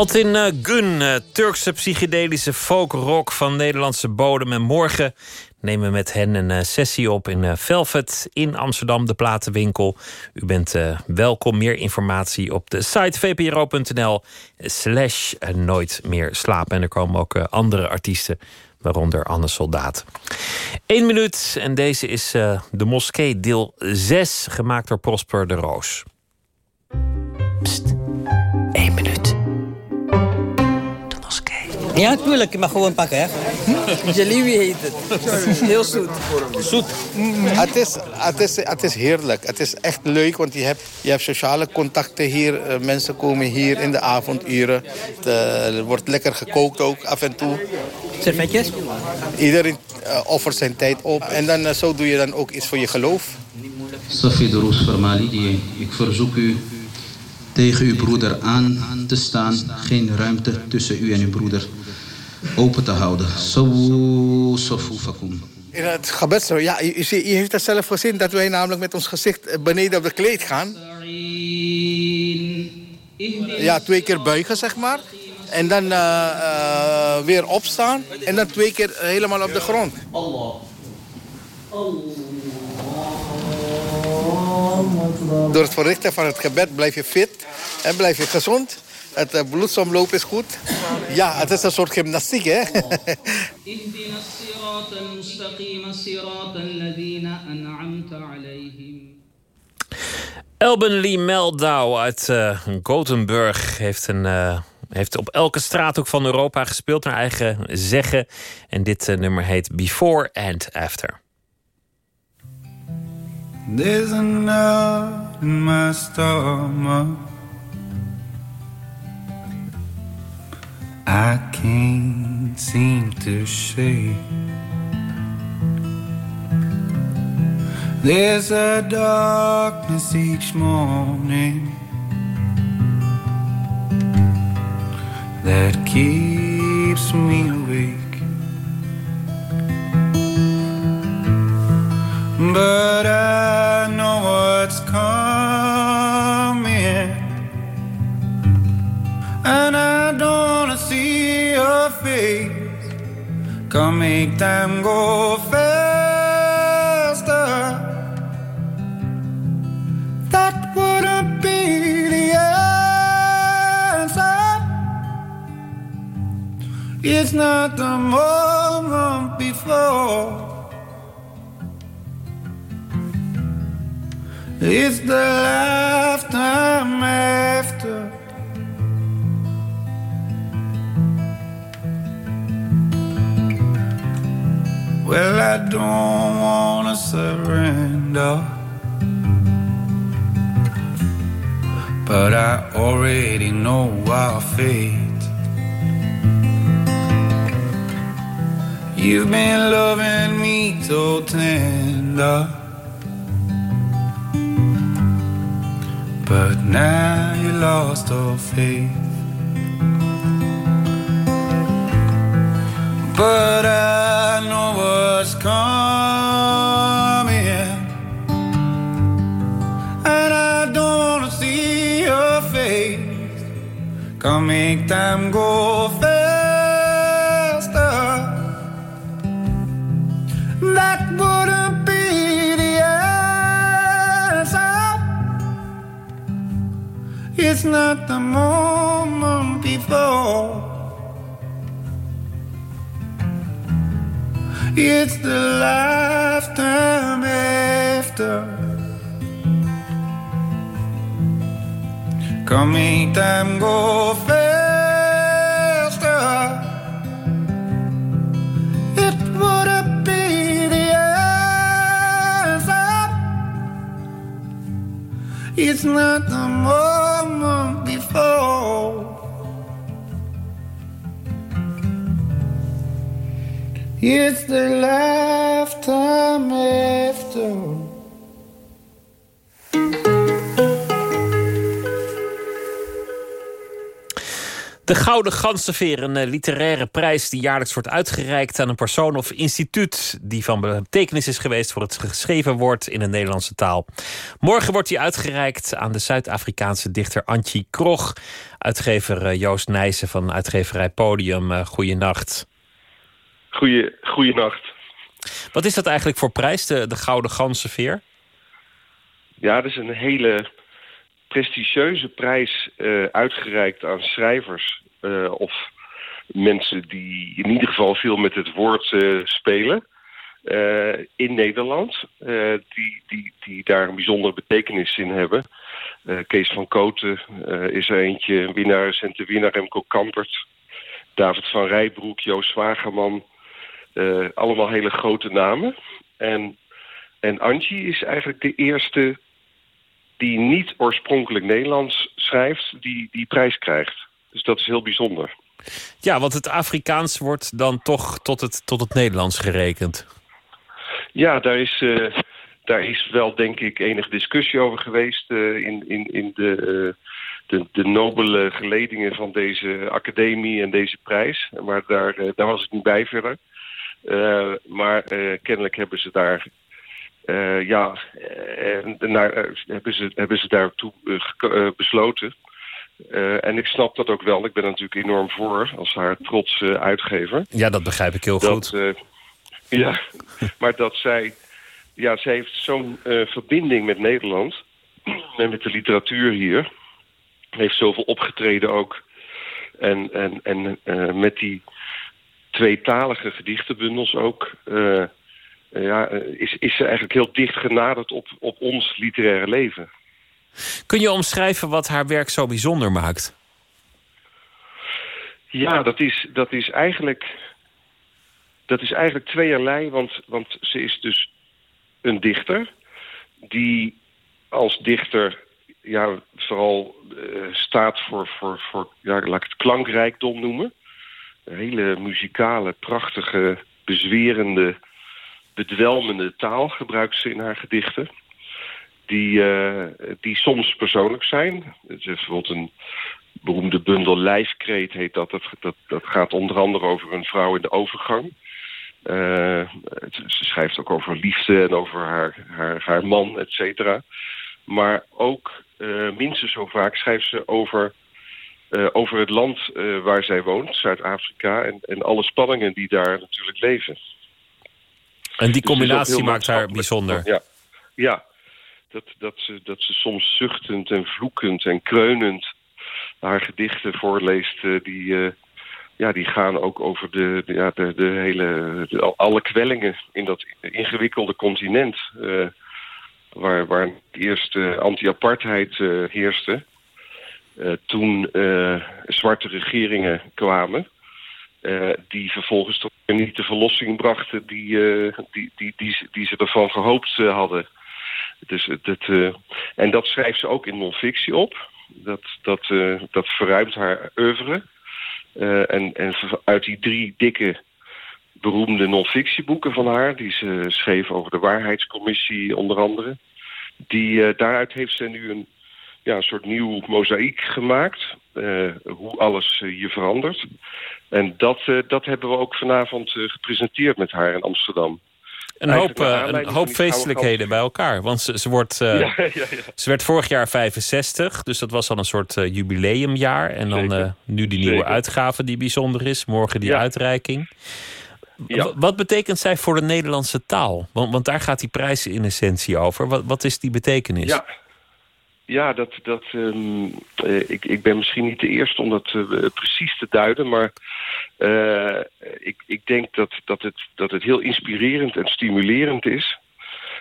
Altin uh, Gun, uh, Turkse psychedelische folk-rock van Nederlandse bodem. En morgen nemen we met hen een uh, sessie op in Velvet in Amsterdam, de platenwinkel. U bent welkom. Meer informatie op de site vpro.nl slash nooit meer slapen. En er komen ook andere artiesten, waaronder Anne Soldaat. Eén minuut en deze is de moskee deel 6, gemaakt door Prosper de Roos. Pst, Ja, tuurlijk. Je mag gewoon pakken, hè. Jalebi heet het. Heel zoet. Zoet. Het, is, het, is, het is heerlijk. Het is echt leuk, want je hebt, je hebt sociale contacten hier. Uh, mensen komen hier in de avonduren. Eh, er wordt lekker gekookt ook, af en toe. Servetjes? Iedereen uh, offert zijn tijd op. En dan, zo doe je dan ook iets voor je geloof. Safi de Roos Vermali, ik verzoek u tegen uw broeder aan te staan. Geen ruimte tussen u en uw broeder open te houden. In het gebed, ja, u, u heeft het zelf gezien dat wij namelijk met ons gezicht beneden op de kleed gaan. Ja, twee keer buigen, zeg maar. En dan uh, uh, weer opstaan. En dan twee keer helemaal op de grond. Allah. Door het verrichten van het gebed blijf je fit en blijf je gezond. Het uh, bloedsomloop is goed. Ja, het is een soort gymnastiek, hè? Elben Lee Meldau uit uh, Gothenburg heeft, een, uh, heeft op elke straathoek van Europa gespeeld naar eigen zeggen. En dit uh, nummer heet Before and After. There's a in my stomach I can't seem to shake. There's a darkness each morning that keeps me awake. But I know what's coming, and I don't see Come make time go faster. That wouldn't be the answer. It's not the moment before. It's the lifetime don't wanna surrender. But I already know our fate. You've been loving me so tender. But now you lost all faith. But I know what's coming, and I don't wanna see your face. Come make time go faster. That wouldn't be the answer. It's not the moment before. It's the lifetime after. Coming time go faster. It wouldn't be the answer. It's not It's the lifetime after. De Gouden Ganzenveer, een eh, literaire prijs die jaarlijks wordt uitgereikt aan een persoon of instituut die van betekenis is geweest voor het geschreven woord in de Nederlandse taal. Morgen wordt die uitgereikt aan de Zuid-Afrikaanse dichter Antje Krog. Uitgever eh, Joost Nijssen van uitgeverij Podium. Uh, goeienacht. Goeie, goeienacht. Wat is dat eigenlijk voor prijs, de, de Gouden Ganzenveer? Ja, dat is een hele prestigieuze prijs uh, uitgereikt aan schrijvers uh, of mensen die in ieder geval veel met het woord uh, spelen in Nederland, die, die, die daar een bijzondere betekenis in hebben. Kees van Koten is er eentje, winnaar, recente winnaar Remco Kampert, David van Rijbroek, Joost Zwagerman, allemaal hele grote namen. En, en Angie is eigenlijk de eerste die niet oorspronkelijk Nederlands schrijft, die die prijs krijgt. Dus dat is heel bijzonder. Ja, want het Afrikaans wordt dan toch tot het, tot het Nederlands gerekend. Ja, daar is, uh, daar is wel denk ik enig discussie over geweest uh, in, in, in de, uh, de, de nobele geledingen van deze academie en deze prijs. Maar daar, daar was ik niet bij verder. Maar kennelijk hebben ze daar uh, ja, en naar, uh, hebben, ze, hebben ze daartoe uh, besloten. en ik snap dat ook wel. Ik ben er natuurlijk enorm voor als haar trots uitgever. Ja, dat begrijp ik heel dat, goed. ja, maar dat zij... Ja, zij heeft zo'n verbinding met Nederland. En met de literatuur hier. Heeft zoveel opgetreden ook. En, en, en met die tweetalige gedichtenbundels ook... Eh, ja, eh, is, is ze eigenlijk heel dicht genaderd op, op ons literaire leven. Kun je omschrijven wat haar werk zo bijzonder maakt? Ja, dat is, dat is eigenlijk... Dat is eigenlijk tweeërlei, want, want ze is dus een dichter... die als dichter ja, vooral uh, staat voor, voor, voor ja, laat ik het klankrijkdom noemen. Hele muzikale, prachtige, bezwerende bedwelmende taal gebruikt ze in haar gedichten. Die, uh, die soms persoonlijk zijn. Het is bijvoorbeeld een beroemde bundel Lijfkreet heet dat. Dat, dat. dat gaat onder andere over een vrouw in de overgang. Uh, ze schrijft ook over liefde en over haar, haar, haar man, et cetera. Maar ook uh, minstens zo vaak schrijft ze over, uh, over het land waar zij woont, Zuid-Afrika... En, en alle spanningen die daar natuurlijk leven. En die dus combinatie maakt haar bijzonder. Ja, ja. Dat, dat, ze, dat ze soms zuchtend en vloekend en kreunend haar gedichten voorleest... Eh, die, uh, ja, die gaan ook over de, de ja, de, de hele, de, alle kwellingen in dat ingewikkelde continent... Uh, waar, waar eerst anti-apartheid heerste... toen zwarte regeringen kwamen... Uh, die vervolgens toch niet de verlossing brachten die, die, die, die, die, ze ervan gehoopt hadden. Dus, dat, en dat schrijft ze ook in non-fictie op. Dat, dat, dat verruimt haar oeuvre. en, en uit die drie dikke beroemde non-fictieboeken van haar... die ze schreef over de waarheidscommissie onder andere... Die, daaruit heeft ze nu een, ja, een soort nieuw mozaïek gemaakt. hoe alles hier verandert. En dat, uh, dat hebben we ook vanavond uh, gepresenteerd met haar in Amsterdam. Een hoop, uh, een hoop feestelijkheden bij elkaar. Want ze, ze, wordt, ja, ja, ja. ze werd vorig jaar 65, dus dat was al een soort jubileumjaar. En dan nu die nieuwe Zeker. uitgave die bijzonder is. Morgen die uitreiking. Wat betekent zij voor de Nederlandse taal? Want, want daar gaat die prijs in essentie over. Wat, wat is die betekenis? Ja, ja, dat, dat, um, uh, ik, ik ben misschien niet de eerste om dat uh, precies te duiden, maar uh, ik, ik denk dat, dat, het, dat het heel inspirerend en stimulerend is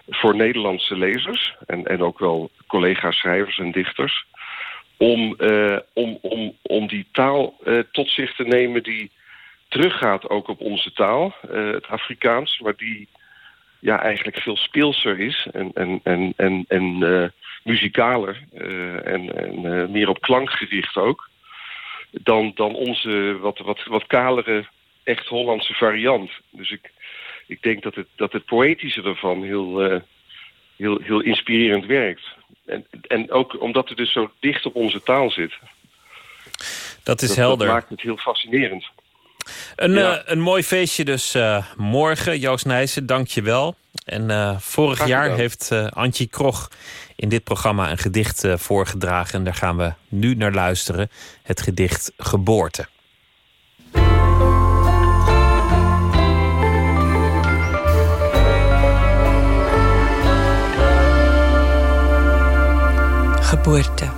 voor Nederlandse lezers en, en ook wel collega-schrijvers en dichters, om, om, om, om die taal tot zich te nemen die teruggaat ook op onze taal, het Afrikaans, maar die ja, eigenlijk veel speelser is en, en, en, en, en muzikaler uh, en, en uh, meer op klank gericht ook. Dan, dan onze wat, wat, wat kalere, echt Hollandse variant. Dus ik, ik denk dat het, dat het poëtische ervan heel, uh, heel, heel inspirerend werkt. En, en ook omdat het dus zo dicht op onze taal zit. Dat is helder. Dat maakt het heel fascinerend. Een, ja. een mooi feestje dus morgen. Joost Nijssen, dank je wel. En vorig jaar heeft Antje Krog in dit programma een gedicht voorgedragen. En daar gaan we nu naar luisteren. Het gedicht Geboorte. Geboorte.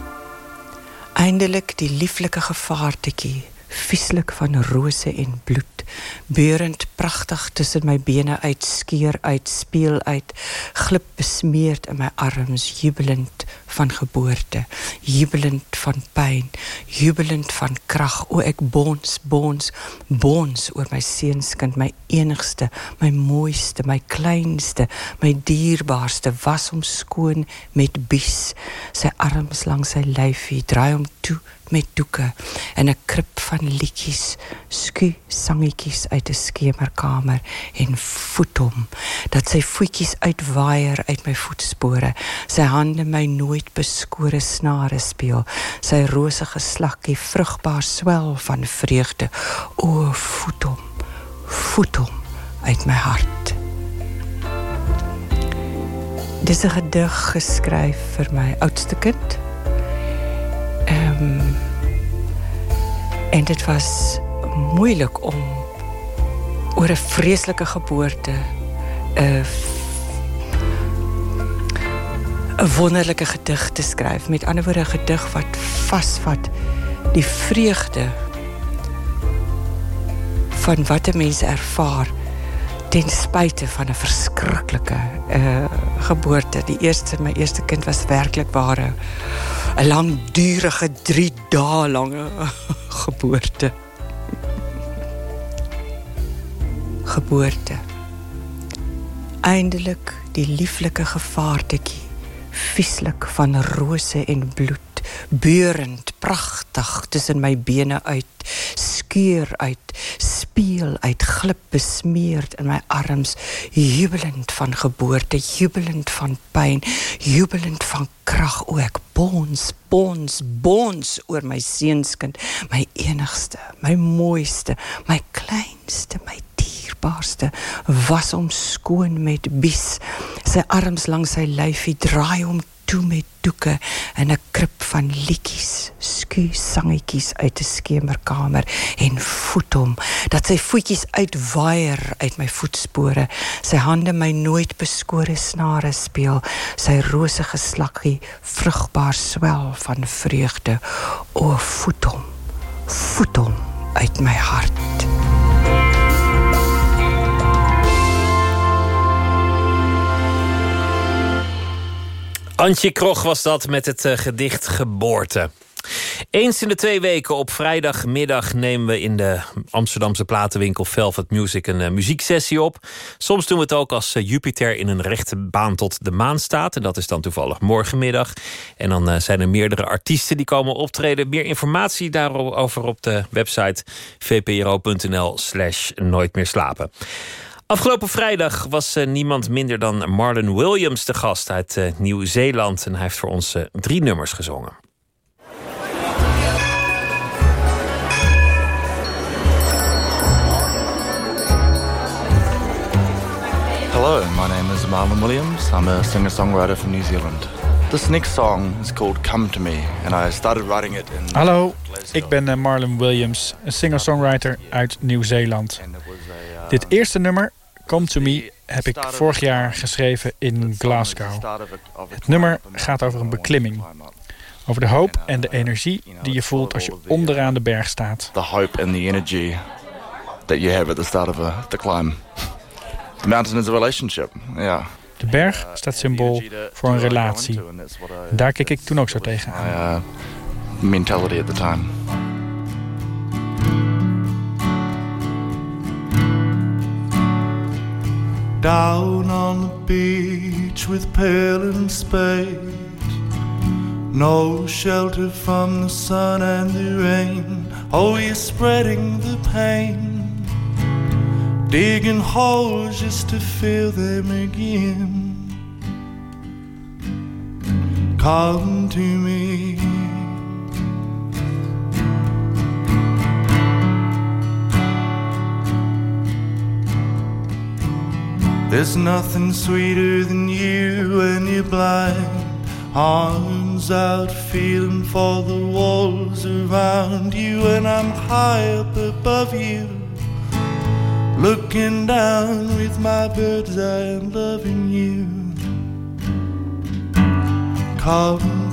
Eindelijk die lieflijke gevaartekie, vieslik van rose en bloed. Beurend prachtig tussen my bene uit, skeer uit, speel uit, glip besmeerd in my arms, jubelend van geboorte, jubelend van pyn, jubelend van krag. O ek bons, bons, bons oor my seunskind, my enigste, my mooiste, my kleinste, my dierbaarste, was hom skoon met bies, sy arms langs sy lyfie, draai hom toe met doeke en 'n krip van liedjies, sku sangetjies uit 'n skemerkamer en voet hom dat sy voetjies uitwaaier uit my voetspore, sy hande my nooit beskore snare speel, sy rosige slakkie vrugbaar swel van vreugde. O, voet hom, voet hom uit my hart. Dis 'n gedig geskryf vir my oudste kind. En dit was moeilik om oor 'n vreeslike geboorte 'n 'n wonderlike gedig te skryf. Met ander woorde 'n gedig wat vasvat die vreugde van wat 'n mens ervaar ten spyte van 'n verskriklike uh geboorte. Die eerste my eerste kind was werklik ware 'n langdurige 3 dae lange geboorte. Geboorte. Eindelik die lieflike gevaartetjie, vieslik van rose en bloed beurend pragtig tussen my bene uit skeur uit speel uit glip besmeerd in my arms jubelend van geboorte jubelend van pyn jubelend van krag o ek bons bons bons oor my seunskind my enigste my mooiste my kleinste my dierbaarste was hom skoon met bies sy arms langs sy lyfie draai hom toe met doeke en 'n krip van liedjies, sku sangetjies uit 'n skemerkamer en voet hom dat sy voetjies uitwaaier uit my voetspore. Sy hande my nooit beskore snare speel, sy rosige slakkie vrugbaar swel van vreugde. O, voet hom, voet hom uit my hart. Antje Krog was dat met het uh, gedicht Geboorte. Eens in de twee weken op vrijdagmiddag nemen we in de Amsterdamse platenwinkel Velvet Music een uh, muzieksessie op. Soms doen we het ook als uh, Jupiter in een rechte baan tot de maan staat. En dat is dan toevallig morgenmiddag. En dan zijn er meerdere artiesten die komen optreden. Meer informatie daarover op de website vpro.nl slash nooit meer slapen. Afgelopen vrijdag was uh, niemand minder dan Marlon Williams te gast uit uh, Nieuw-Zeeland. En hij heeft voor ons uh, drie nummers gezongen. Hello, my name is Marlon Williams. I'm a singer-songwriter from New Zealand. This next song is called Come To Me. And I started writing it in... Hallo, ik ben Marlon Williams, een singer-songwriter uit Nieuw-Zeeland. Dit eerste nummer Come To Me heb ik vorig jaar geschreven in Glasgow. Het nummer gaat over een beklimming. Over de hoop en de energie die je voelt als je onderaan de berg staat. The hope and the energy that you have at the start of a, the climb. The mountain is a relationship, yeah. De berg staat symbool voor een relatie. Daar keek ik toen ook zo tegen aan. Mentality at the time. Down on the beach with pail and spade. No shelter from the sun and the rain. Oh, you're spreading the pain. Digging holes just to fill them again. Come to me. There's nothing sweeter than you when you're blind. Arms out, feeling for the walls around you, and I'm high up above you. Looking down with my bird's eye and loving you. Come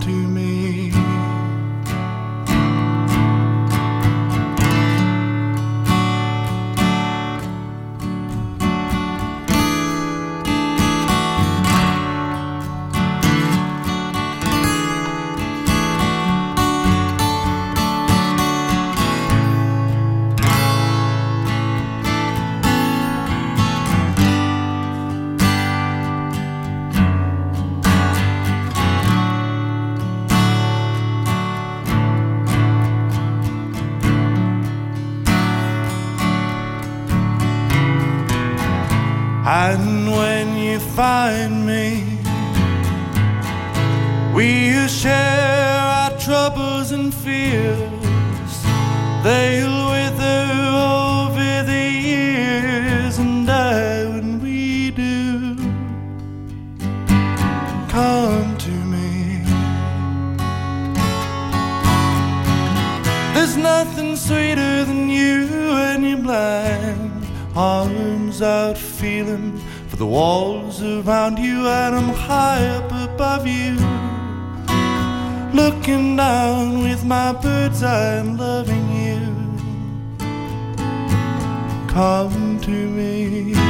find me, we'll share our troubles and fears. They'll wither over the years and die when we do. Come to me. There's nothing sweeter than you when you're blind. Arms out, feeling for the walls around you, and I'm high up above you. Looking down with my bird's eye and loving you. Come to me.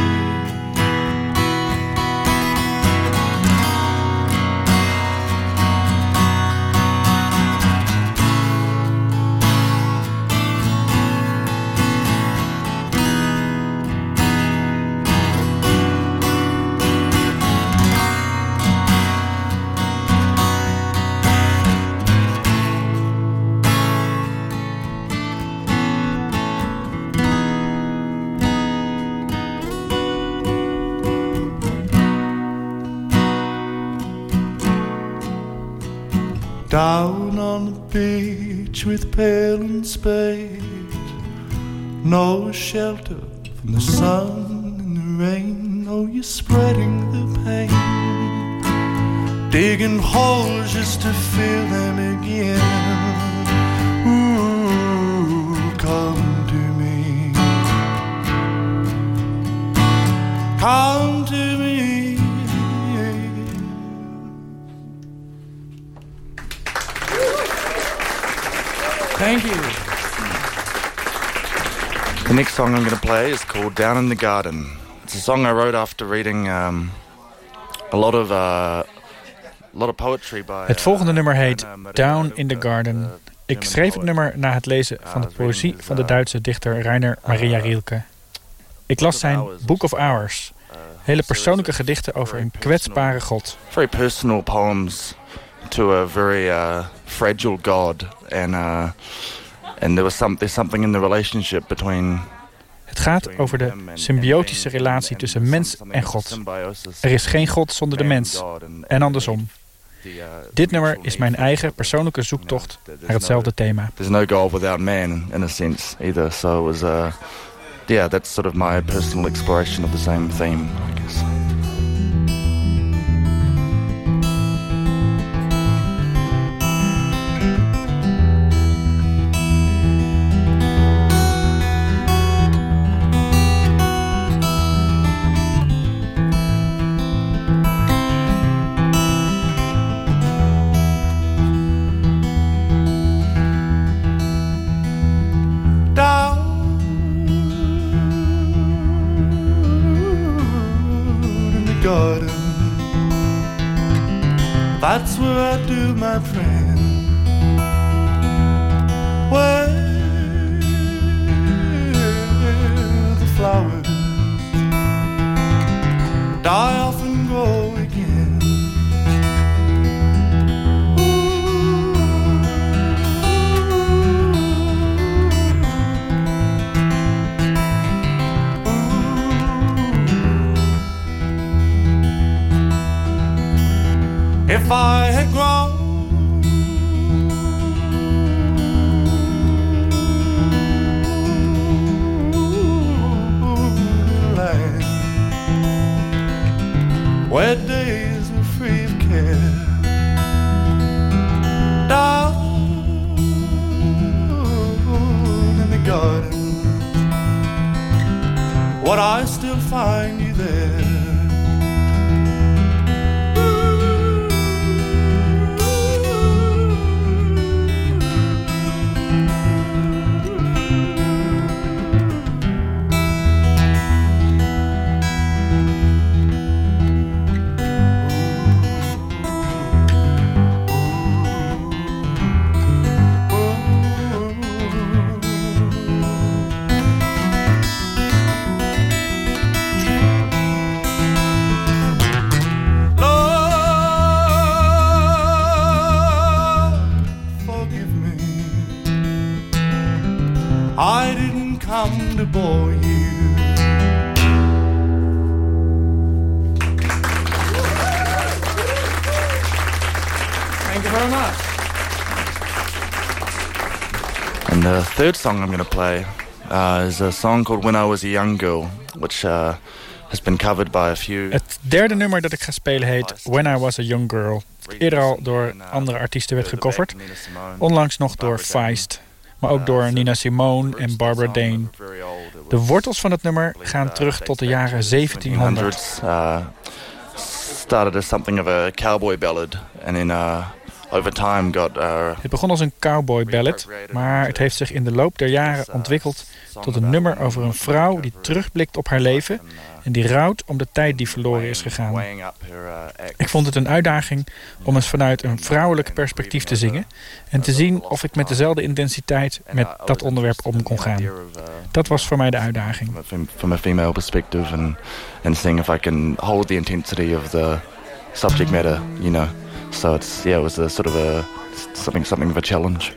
Pail and spade. No shelter from the sun and the rain. Oh, you're spreading the pain. Digging holes just to fill song I'm going to play is called Down in the Garden. It's a song I wrote after reading um, a lot of uh, a lot of poetry by. Het volgende nummer heet Down in the Garden. Ik schreef het nummer na het lezen van de poëzie van de Duitse dichter Rainer Maria Rilke. Ik las zijn Book of Hours. Hele persoonlijke gedichten over een kwetsbare god. very personal poems to a very uh, fragile God, and uh, and there was some there's something in the relationship between. Het gaat over de symbiotische relatie tussen mens en God. Er is geen God zonder de mens. En andersom. Dit nummer is mijn eigen persoonlijke zoektocht naar hetzelfde thema. There's no God without man, in a sense, either. So it was, uh, yeah, that's sort of my personal exploration of the same theme, I guess. Third song I'm going to play uh, is a song called When I Was a Young Girl, which uh, has been covered by a few. Het derde nummer dat ik ga spelen heet When I Was a Young Girl. Eerder al door andere artiesten werd gecoverd. Onlangs nog door Feist. Maar ook door Nina Simone en Barbara Dane. De wortels van het nummer gaan terug tot de jaren 1700. Uh, started as something of a cowboy ballad, and then uh, over time got. Uh, Het begon als een cowboy ballad, maar het heeft zich in de loop der jaren ontwikkeld tot een nummer over een vrouw die terugblikt op haar leven en die rouwt om de tijd die verloren is gegaan. Ik vond het een uitdaging om eens vanuit een vrouwelijk perspectief te zingen en te zien of ik met dezelfde intensiteit met dat onderwerp om kon gaan. Dat was voor mij de uitdaging. from, from a female perspective, and and seeing if I can hold the intensity of the subject matter, you know. So it's yeah, it was a sort of a something something of a challenge.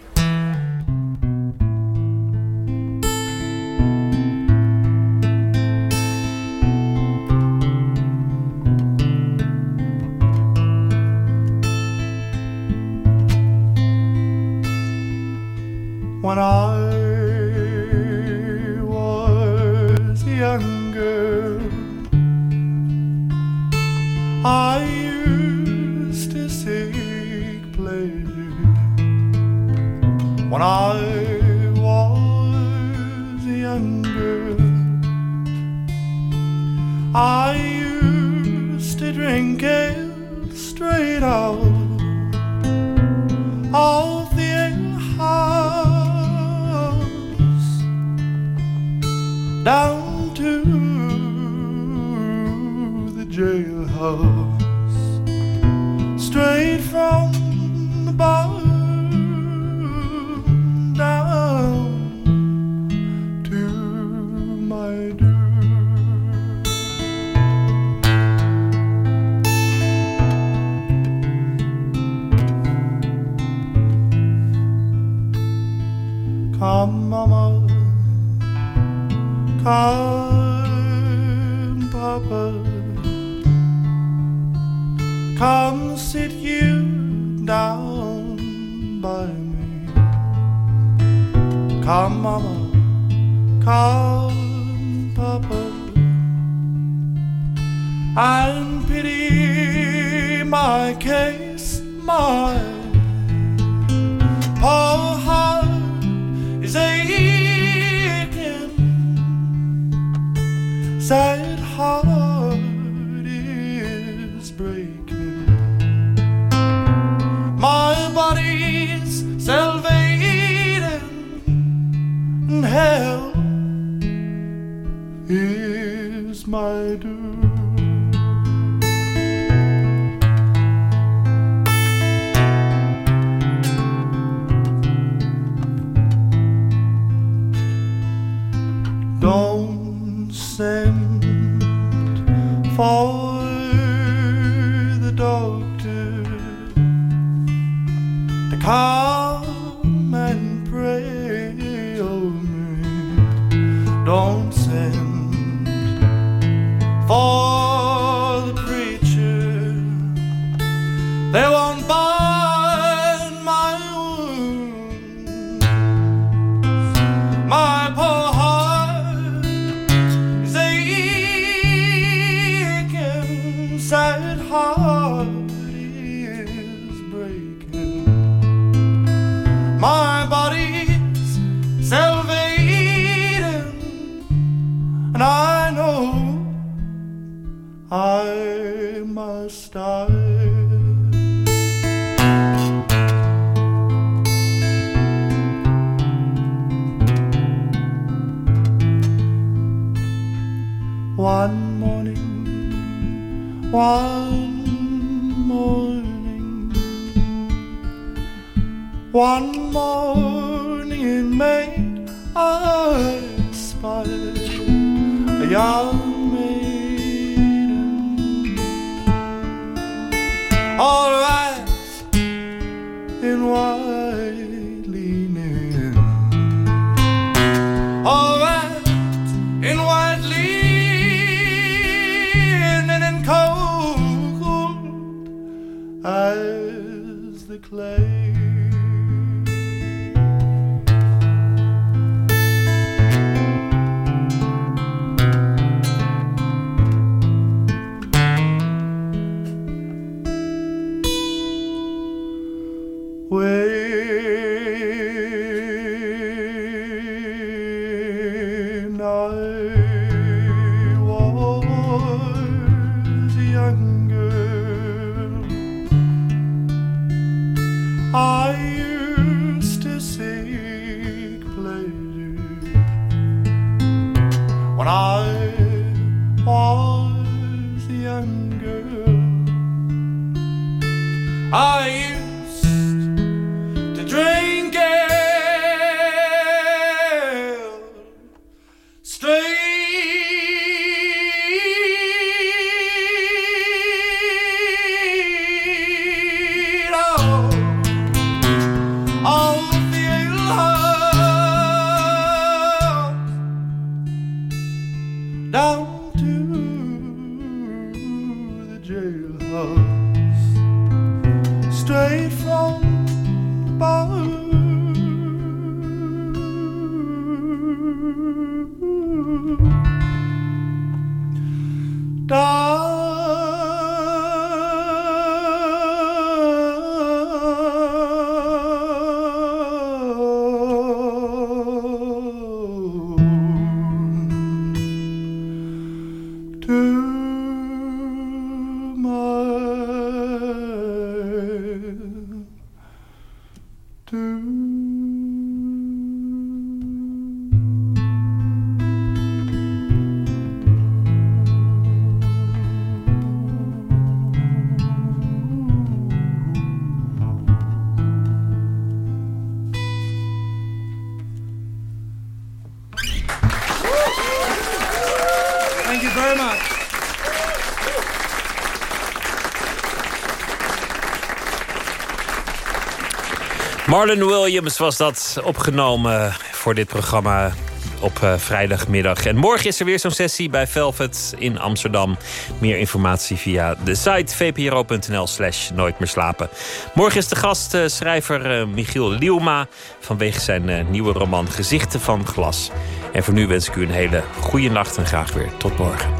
Come, papa, and pity my case, my poor heart is aching, sad heart is breaking. My body's salvating, hell my doom. One morning in May, I spied a young Marlon Williams was dat opgenomen voor dit programma op eh, vrijdagmiddag. En morgen is er weer zo'n sessie bij Velvet in Amsterdam. Meer informatie via de site vpro.nl slash nooit meer slapen. Morgen is de gast eh, schrijver eh, Michiel Lielma... vanwege zijn nieuwe roman Gezichten van Glas. En voor nu wens ik u een hele goede nacht en graag weer tot morgen.